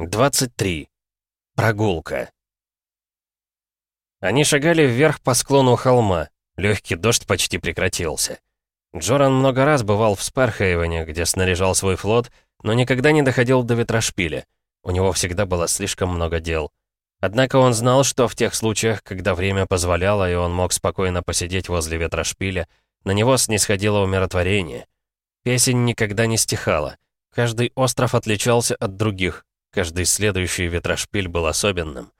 23. Прогулка. Они шагали вверх по склону холма. Легкий дождь почти прекратился. Джоран много раз бывал в Спархаеване, где снаряжал свой флот, но никогда не доходил до ветрошпиля. У него всегда было слишком много дел. Однако он знал, что в тех случаях, когда время позволяло, и он мог спокойно посидеть возле ветрошпиля, на него снисходило умиротворение. Песень никогда не стихала. Каждый остров отличался от других, Каждый следующий ветрошпиль был особенным.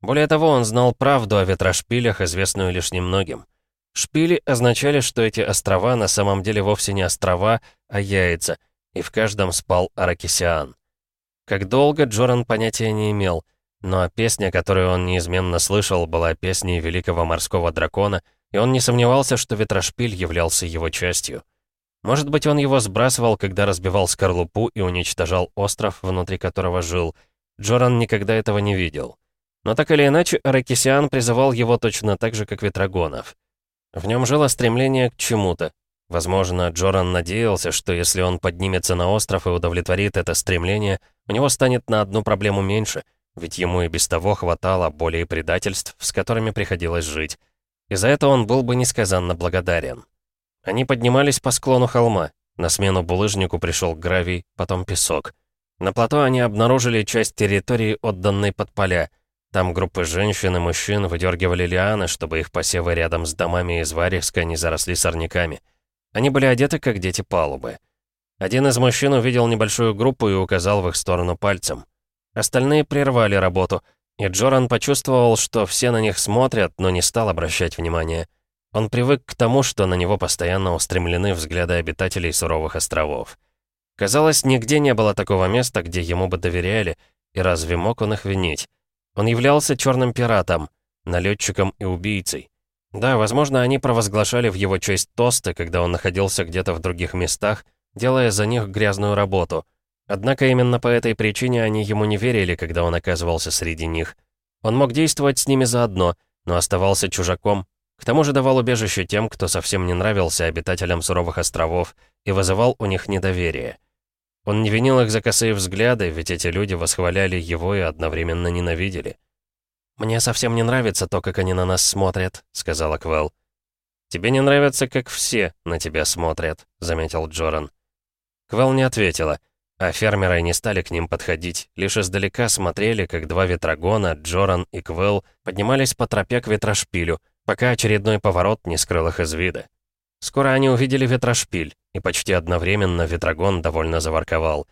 Более того, он знал правду о ветрошпилях, известную лишь немногим. Шпили означали, что эти острова на самом деле вовсе не острова, а яйца, и в каждом спал Аракисиан. Как долго, Джоран понятия не имел, но песня, которую он неизменно слышал, была песней великого морского дракона, и он не сомневался, что ветрошпиль являлся его частью. Может быть, он его сбрасывал, когда разбивал скорлупу и уничтожал остров, внутри которого жил. Джоран никогда этого не видел. Но так или иначе, Аракисиан призывал его точно так же, как Ветрогонов. В нем жило стремление к чему-то. Возможно, Джоран надеялся, что если он поднимется на остров и удовлетворит это стремление, у него станет на одну проблему меньше, ведь ему и без того хватало более предательств, с которыми приходилось жить. И за это он был бы несказанно благодарен. Они поднимались по склону холма. На смену булыжнику пришел гравий, потом песок. На плато они обнаружили часть территории, отданной под поля. Там группы женщин и мужчин выдергивали лианы, чтобы их посевы рядом с домами из Варевска не заросли сорняками. Они были одеты, как дети палубы. Один из мужчин увидел небольшую группу и указал в их сторону пальцем. Остальные прервали работу, и Джоран почувствовал, что все на них смотрят, но не стал обращать внимания. Он привык к тому, что на него постоянно устремлены взгляды обитателей суровых островов. Казалось, нигде не было такого места, где ему бы доверяли, и разве мог он их винить? Он являлся черным пиратом, налетчиком и убийцей. Да, возможно, они провозглашали в его честь тосты, когда он находился где-то в других местах, делая за них грязную работу. Однако именно по этой причине они ему не верили, когда он оказывался среди них. Он мог действовать с ними заодно, но оставался чужаком, к тому же давал убежище тем, кто совсем не нравился обитателям суровых островов и вызывал у них недоверие. Он не винил их за косые взгляды, ведь эти люди восхваляли его и одновременно ненавидели. «Мне совсем не нравится то, как они на нас смотрят», — сказала Квел. «Тебе не нравится, как все на тебя смотрят», — заметил Джоран. Квел не ответила, а фермеры не стали к ним подходить, лишь издалека смотрели, как два ветрогона, Джоран и Квел поднимались по тропе к ветрошпилю, пока очередной поворот не скрыл их из вида. Скоро они увидели ветрошпиль, и почти одновременно ветрогон довольно заворковал.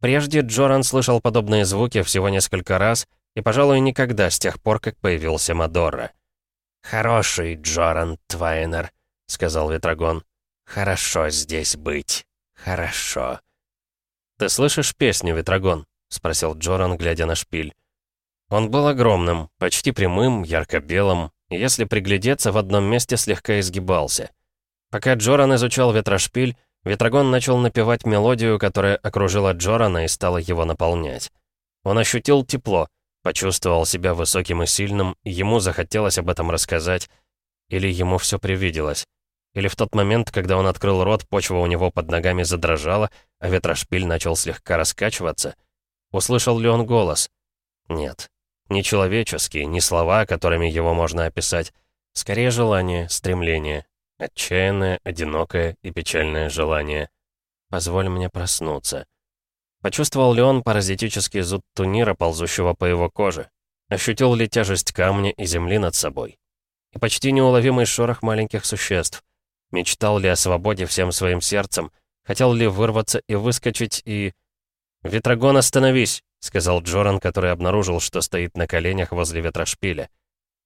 Прежде Джоран слышал подобные звуки всего несколько раз и, пожалуй, никогда с тех пор, как появился Мадорра. «Хороший Джоран Твайнер», — сказал ветрогон. «Хорошо здесь быть. Хорошо». «Ты слышишь песню, ветрогон?» — спросил Джоран, глядя на шпиль. Он был огромным, почти прямым, ярко-белым, если приглядеться, в одном месте слегка изгибался. Пока Джоран изучал ветрошпиль, Ветрогон начал напевать мелодию, которая окружила Джорана и стала его наполнять. Он ощутил тепло, почувствовал себя высоким и сильным, и ему захотелось об этом рассказать. Или ему все привиделось. Или в тот момент, когда он открыл рот, почва у него под ногами задрожала, а ветрошпиль начал слегка раскачиваться. Услышал ли он голос? Нет. Не человеческие, не слова, которыми его можно описать. Скорее желание, стремление. Отчаянное, одинокое и печальное желание. «Позволь мне проснуться». Почувствовал ли он паразитический зуд тунира, ползущего по его коже? Ощутил ли тяжесть камня и земли над собой? И почти неуловимый шорох маленьких существ? Мечтал ли о свободе всем своим сердцем? Хотел ли вырваться и выскочить, и... «Ветрогон, остановись!» сказал Джоран, который обнаружил, что стоит на коленях возле ветрошпиля.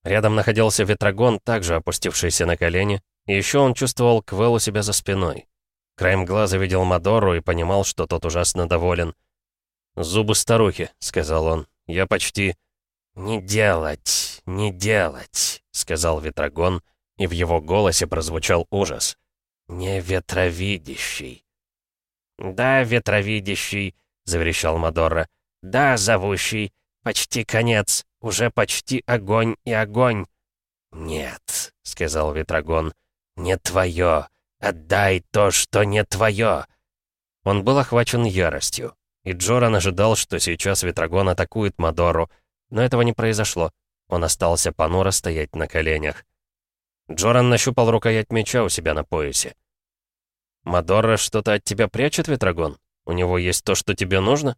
Рядом находился ветрогон, также опустившийся на колени, и еще он чувствовал Квел у себя за спиной. Краем глаза видел Мадору и понимал, что тот ужасно доволен. «Зубы старухи», — сказал он. «Я почти...» «Не делать, не делать», — сказал Ветрогон, и в его голосе прозвучал ужас. «Не ветровидящий». «Да, ветровидящий», — заверещал Мадорра. Да, зовущий, почти конец, уже почти огонь и огонь. Нет, сказал Ветрогон, не твое. Отдай то, что не твое. Он был охвачен яростью, и Джоран ожидал, что сейчас Ветрогон атакует Мадору, но этого не произошло. Он остался понуро стоять на коленях. Джоран нащупал рукоять меча у себя на поясе. Мадора что-то от тебя прячет, Ветрогон? У него есть то, что тебе нужно?»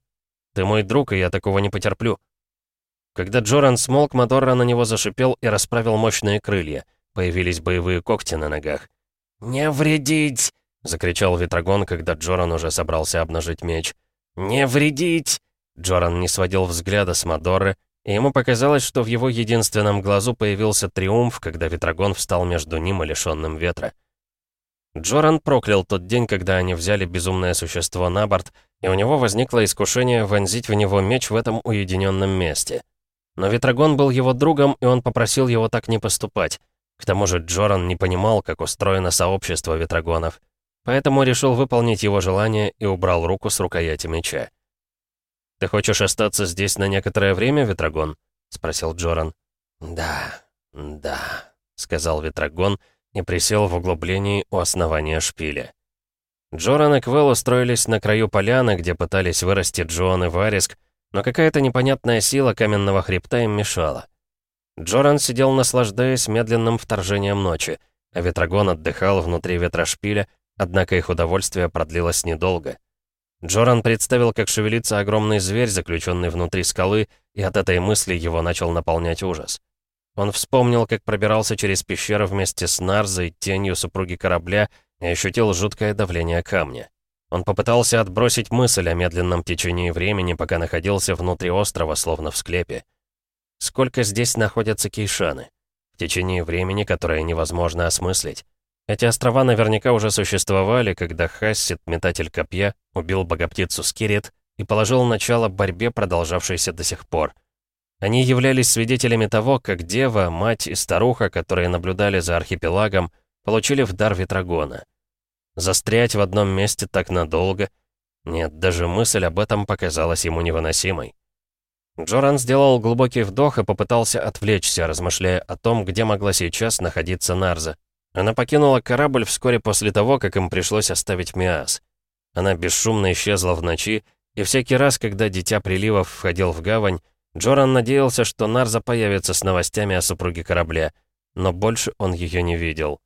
Ты мой друг, и я такого не потерплю». Когда Джоран смолк, Мадорра на него зашипел и расправил мощные крылья. Появились боевые когти на ногах. «Не вредить!» — закричал Ветрогон, когда Джоран уже собрался обнажить меч. «Не вредить!» Джоран не сводил взгляда с Мадорры, и ему показалось, что в его единственном глазу появился триумф, когда Ветрогон встал между ним и лишённым ветра. Джоран проклял тот день, когда они взяли безумное существо на борт и у него возникло искушение вонзить в него меч в этом уединенном месте. Но Ветрогон был его другом, и он попросил его так не поступать. К тому же Джоран не понимал, как устроено сообщество Ветрогонов, поэтому решил выполнить его желание и убрал руку с рукояти меча. «Ты хочешь остаться здесь на некоторое время, Ветрогон?» — спросил Джоран. «Да, да», — сказал Ветрогон и присел в углублении у основания шпиля. Джоран и Квелл устроились на краю поляны, где пытались вырасти Джон и Вариск, но какая-то непонятная сила каменного хребта им мешала. Джоран сидел, наслаждаясь медленным вторжением ночи, а Ветрогон отдыхал внутри ветрошпиля, однако их удовольствие продлилось недолго. Джоран представил, как шевелится огромный зверь, заключенный внутри скалы, и от этой мысли его начал наполнять ужас. Он вспомнил, как пробирался через пещеру вместе с Нарзой, тенью супруги корабля, и ощутил жуткое давление камня. Он попытался отбросить мысль о медленном течении времени, пока находился внутри острова, словно в склепе. Сколько здесь находятся кейшаны? В течение времени, которое невозможно осмыслить. Эти острова наверняка уже существовали, когда Хассит, метатель копья, убил богоптицу Скирит и положил начало борьбе, продолжавшейся до сих пор. Они являлись свидетелями того, как дева, мать и старуха, которые наблюдали за архипелагом, получили в дар Ветрогона. Застрять в одном месте так надолго. Нет, даже мысль об этом показалась ему невыносимой. Джоран сделал глубокий вдох и попытался отвлечься, размышляя о том, где могла сейчас находиться Нарза. Она покинула корабль вскоре после того, как им пришлось оставить Миас. Она бесшумно исчезла в ночи, и всякий раз, когда Дитя Приливов входил в гавань, Джоран надеялся, что Нарза появится с новостями о супруге корабля, но больше он ее не видел.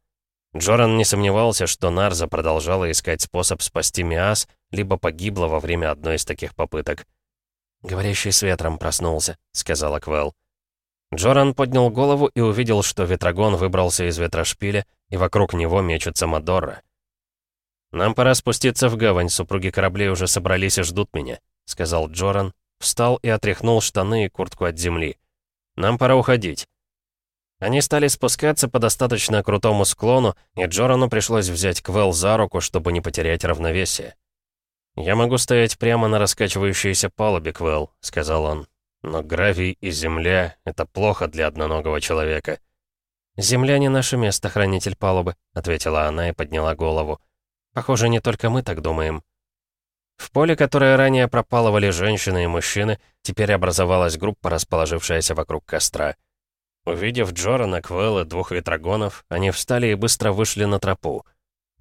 Джоран не сомневался, что Нарза продолжала искать способ спасти Миас, либо погибла во время одной из таких попыток. «Говорящий с ветром проснулся», — сказала Квелл. Джоран поднял голову и увидел, что Ветрогон выбрался из ветрошпиля, и вокруг него мечется Мадорра. «Нам пора спуститься в гавань, супруги кораблей уже собрались и ждут меня», — сказал Джоран, встал и отряхнул штаны и куртку от земли. «Нам пора уходить». Они стали спускаться по достаточно крутому склону, и Джорану пришлось взять Квел за руку, чтобы не потерять равновесие. «Я могу стоять прямо на раскачивающейся палубе, Квел», — сказал он. «Но гравий и земля — это плохо для одноногого человека». «Земля не наше место, хранитель палубы», — ответила она и подняла голову. «Похоже, не только мы так думаем». В поле, которое ранее пропалывали женщины и мужчины, теперь образовалась группа, расположившаяся вокруг костра — Увидев Джорана, Квелла, двух ветрогонов, они встали и быстро вышли на тропу.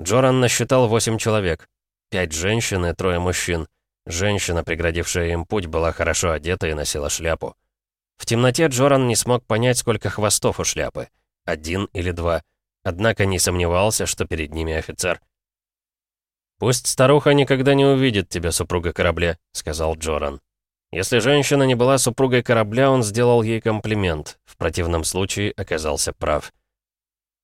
Джоран насчитал восемь человек. Пять женщин и трое мужчин. Женщина, преградившая им путь, была хорошо одета и носила шляпу. В темноте Джоран не смог понять, сколько хвостов у шляпы. Один или два. Однако не сомневался, что перед ними офицер. «Пусть старуха никогда не увидит тебя, супруга корабля», — сказал Джоран. Если женщина не была супругой корабля, он сделал ей комплимент. В противном случае оказался прав.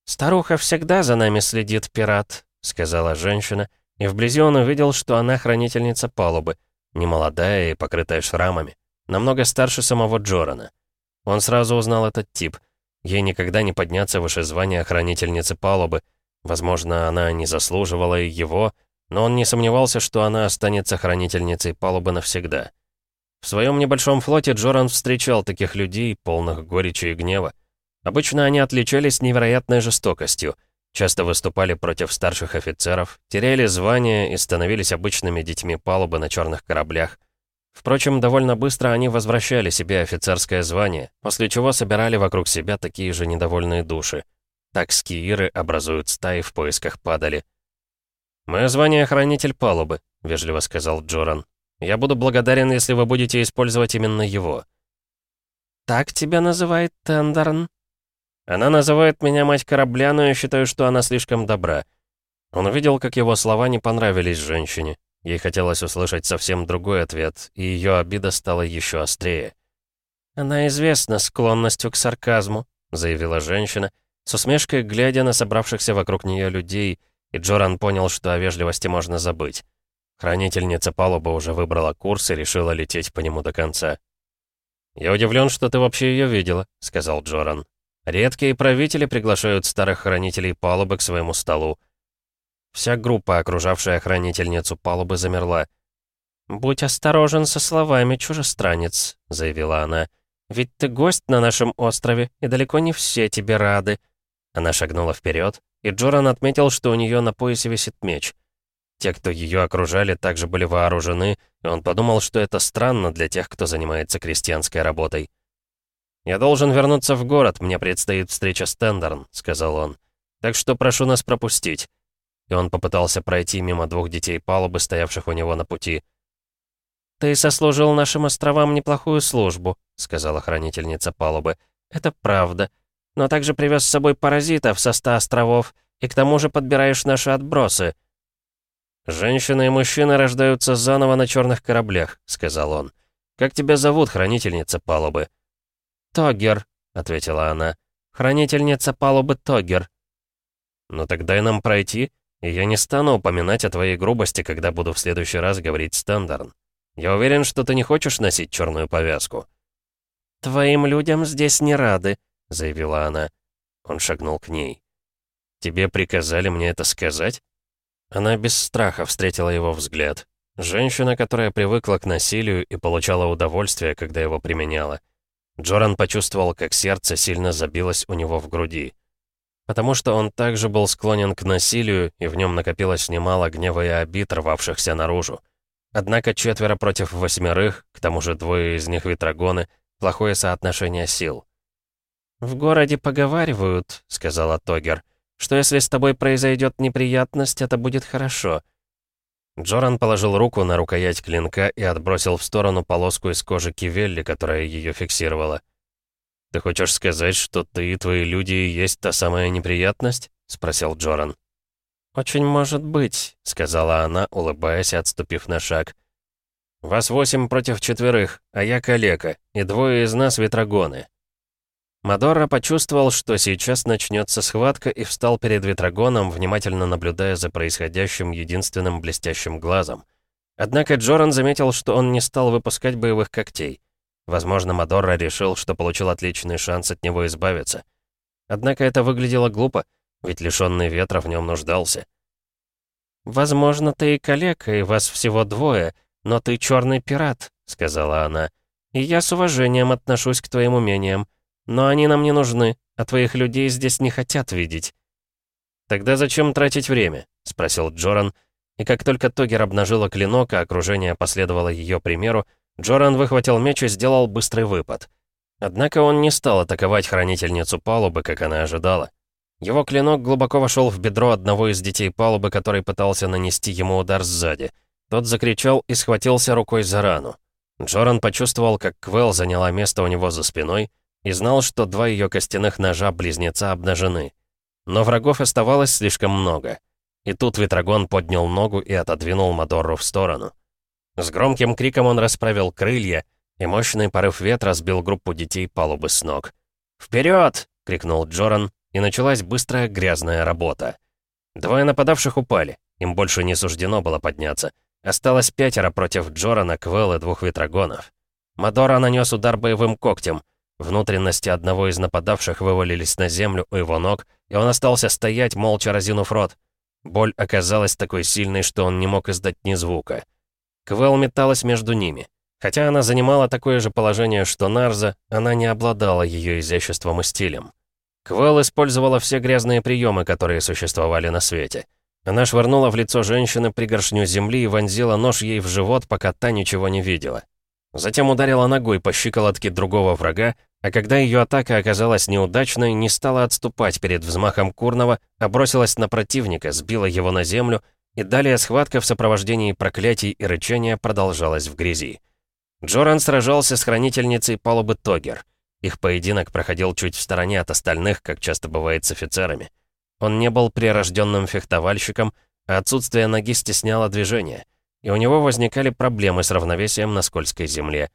«Старуха всегда за нами следит, пират», — сказала женщина, и вблизи он увидел, что она хранительница палубы, немолодая и покрытая шрамами, намного старше самого Джорана. Он сразу узнал этот тип. Ей никогда не подняться выше звания хранительницы палубы. Возможно, она не заслуживала его, но он не сомневался, что она останется хранительницей палубы навсегда. В своем небольшом флоте Джоран встречал таких людей, полных горечи и гнева. Обычно они отличались невероятной жестокостью, часто выступали против старших офицеров, теряли звания и становились обычными детьми палубы на черных кораблях. Впрочем, довольно быстро они возвращали себе офицерское звание, после чего собирали вокруг себя такие же недовольные души. Так скииры образуют стаи в поисках падали. «Мое звание — хранитель палубы», — вежливо сказал Джоран. Я буду благодарен, если вы будете использовать именно его». «Так тебя называет Тендерн?» «Она называет меня мать корабля, но я считаю, что она слишком добра». Он увидел, как его слова не понравились женщине. Ей хотелось услышать совсем другой ответ, и ее обида стала еще острее. «Она известна склонностью к сарказму», — заявила женщина, с усмешкой глядя на собравшихся вокруг нее людей, и Джоран понял, что о вежливости можно забыть. Хранительница палубы уже выбрала курс и решила лететь по нему до конца. «Я удивлен, что ты вообще ее видела», — сказал Джоран. «Редкие правители приглашают старых хранителей палубы к своему столу». Вся группа, окружавшая хранительницу палубы, замерла. «Будь осторожен со словами, чужестранец», — заявила она. «Ведь ты гость на нашем острове, и далеко не все тебе рады». Она шагнула вперед, и Джоран отметил, что у нее на поясе висит меч. Те, кто ее окружали, также были вооружены, и он подумал, что это странно для тех, кто занимается крестьянской работой. «Я должен вернуться в город, мне предстоит встреча с Тендерн», — сказал он. «Так что прошу нас пропустить». И он попытался пройти мимо двух детей палубы, стоявших у него на пути. «Ты сослужил нашим островам неплохую службу», — сказала хранительница палубы. «Это правда. Но также привез с собой паразитов со ста островов, и к тому же подбираешь наши отбросы». «Женщины и мужчины рождаются заново на черных кораблях», — сказал он. «Как тебя зовут, хранительница палубы?» «Тогер», — ответила она. «Хранительница палубы Тогер». «Ну так дай нам пройти, и я не стану упоминать о твоей грубости, когда буду в следующий раз говорить Стендарн. Я уверен, что ты не хочешь носить черную повязку». «Твоим людям здесь не рады», — заявила она. Он шагнул к ней. «Тебе приказали мне это сказать?» Она без страха встретила его взгляд. Женщина, которая привыкла к насилию и получала удовольствие, когда его применяла. Джоран почувствовал, как сердце сильно забилось у него в груди. Потому что он также был склонен к насилию, и в нем накопилось немало гнева и обид, рвавшихся наружу. Однако четверо против восьмерых, к тому же двое из них ветрогоны, плохое соотношение сил. «В городе поговаривают», — сказала Тогер, — что если с тобой произойдет неприятность, это будет хорошо». Джоран положил руку на рукоять клинка и отбросил в сторону полоску из кожи Кивелли, которая ее фиксировала. «Ты хочешь сказать, что ты и твои люди и есть та самая неприятность?» — спросил Джоран. «Очень может быть», — сказала она, улыбаясь и отступив на шаг. «Вас восемь против четверых, а я калека, и двое из нас ветрогоны. Мадора почувствовал, что сейчас начнется схватка, и встал перед Ветрогоном, внимательно наблюдая за происходящим единственным блестящим глазом. Однако Джоран заметил, что он не стал выпускать боевых когтей. Возможно, Мадорра решил, что получил отличный шанс от него избавиться. Однако это выглядело глупо, ведь лишенный ветра в нем нуждался. «Возможно, ты и калека, и вас всего двое, но ты черный пират», — сказала она. «И я с уважением отношусь к твоим умениям. Но они нам не нужны, а твоих людей здесь не хотят видеть». «Тогда зачем тратить время?» — спросил Джоран. И как только Тогер обнажила клинок, а окружение последовало ее примеру, Джоран выхватил меч и сделал быстрый выпад. Однако он не стал атаковать хранительницу палубы, как она ожидала. Его клинок глубоко вошел в бедро одного из детей палубы, который пытался нанести ему удар сзади. Тот закричал и схватился рукой за рану. Джоран почувствовал, как Квел заняла место у него за спиной, и знал, что два ее костяных ножа-близнеца обнажены. Но врагов оставалось слишком много. И тут Ветрогон поднял ногу и отодвинул Мадорру в сторону. С громким криком он расправил крылья, и мощный порыв ветра сбил группу детей палубы с ног. «Вперед!» — крикнул Джоран, и началась быстрая грязная работа. Двое нападавших упали, им больше не суждено было подняться. Осталось пятеро против Джорана, Квелл и двух ветрогонов. Мадора нанес удар боевым когтем — Внутренности одного из нападавших вывалились на землю у его ног, и он остался стоять, молча разинув рот. Боль оказалась такой сильной, что он не мог издать ни звука. Квел металась между ними. Хотя она занимала такое же положение, что Нарза, она не обладала ее изяществом и стилем. Квел использовала все грязные приемы, которые существовали на свете. Она швырнула в лицо женщины пригоршню земли и вонзила нож ей в живот, пока та ничего не видела. Затем ударила ногой по щиколотке другого врага, а когда ее атака оказалась неудачной, не стала отступать перед взмахом Курного, а бросилась на противника, сбила его на землю, и далее схватка в сопровождении проклятий и рычания продолжалась в грязи. Джоран сражался с хранительницей палубы Тогер. Их поединок проходил чуть в стороне от остальных, как часто бывает с офицерами. Он не был прирожденным фехтовальщиком, а отсутствие ноги стесняло движение, и у него возникали проблемы с равновесием на скользкой земле.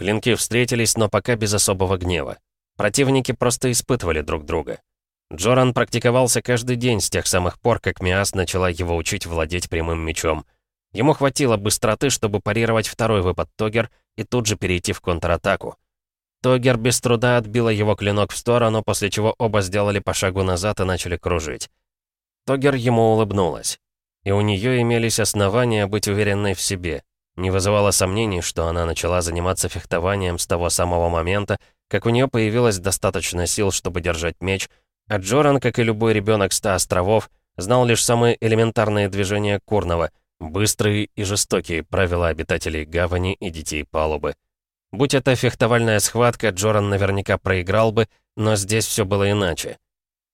Клинки встретились, но пока без особого гнева. Противники просто испытывали друг друга. Джоран практиковался каждый день с тех самых пор, как Миас начала его учить владеть прямым мечом. Ему хватило быстроты, чтобы парировать второй выпад Тогер и тут же перейти в контратаку. Тогер без труда отбила его клинок в сторону, после чего оба сделали по шагу назад и начали кружить. Тогер ему улыбнулась. И у нее имелись основания быть уверенной в себе. Не вызывало сомнений, что она начала заниматься фехтованием с того самого момента, как у нее появилось достаточно сил, чтобы держать меч, а Джоран, как и любой ребенок ста островов, знал лишь самые элементарные движения Курного, быстрые и жестокие правила обитателей гавани и детей палубы. Будь это фехтовальная схватка, Джоран наверняка проиграл бы, но здесь все было иначе.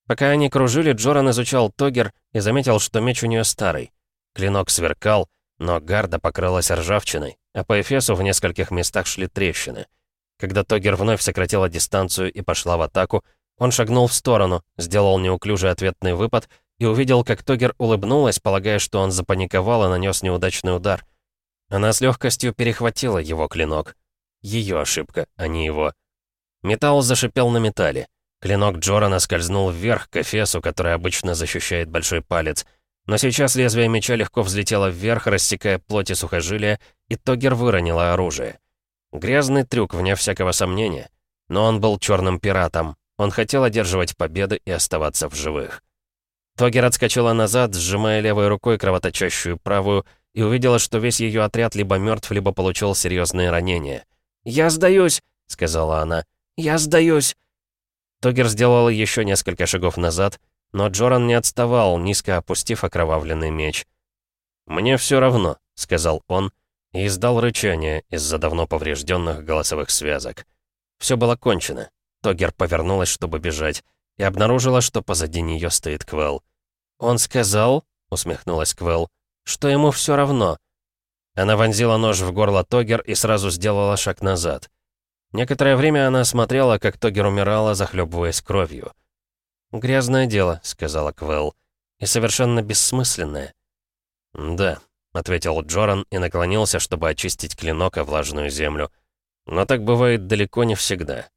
Пока они кружили, Джоран изучал Тогер и заметил, что меч у нее старый. Клинок сверкал, но гарда покрылась ржавчиной, а по эфесу в нескольких местах шли трещины. Когда Тогер вновь сократила дистанцию и пошла в атаку, он шагнул в сторону, сделал неуклюжий ответный выпад и увидел, как Тогер улыбнулась, полагая, что он запаниковал и нанес неудачный удар. Она с легкостью перехватила его клинок. Ее ошибка, а не его. Металл зашипел на металле. Клинок Джорана скользнул вверх к эфесу, который обычно защищает большой палец — но сейчас лезвие меча легко взлетело вверх, рассекая плоть и сухожилия, и Тогер выронила оружие. Грязный трюк, вне всякого сомнения. Но он был черным пиратом. Он хотел одерживать победы и оставаться в живых. Тогер отскочила назад, сжимая левой рукой кровоточащую правую, и увидела, что весь ее отряд либо мертв, либо получил серьезные ранения. «Я сдаюсь!» — сказала она. «Я сдаюсь!» Тогер сделала еще несколько шагов назад — но Джоран не отставал, низко опустив окровавленный меч. «Мне все равно», — сказал он, и издал рычание из-за давно поврежденных голосовых связок. Все было кончено. Тогер повернулась, чтобы бежать, и обнаружила, что позади нее стоит Квел. «Он сказал», — усмехнулась Квел, — «что ему все равно». Она вонзила нож в горло Тогер и сразу сделала шаг назад. Некоторое время она смотрела, как Тогер умирала, захлебываясь кровью. «Грязное дело», — сказала Квелл, — «и совершенно бессмысленное». «Да», — ответил Джоран и наклонился, чтобы очистить клинок о влажную землю. «Но так бывает далеко не всегда».